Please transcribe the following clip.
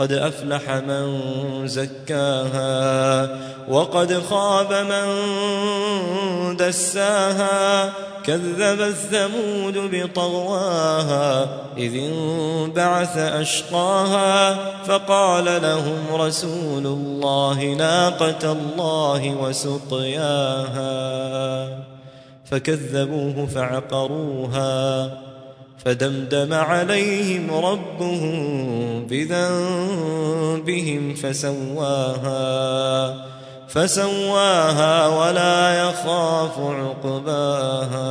قد أفلح من زكاها وقد خاب من دساها كذب الثمود بطغواها إذ انبعث أشقاها فقال لهم رسول الله ناقة الله وسقياها فكذبوه فعقروها فدمدم عليهم ربهم بذنبهم فسواها فسواها ولا يخاف عقباها.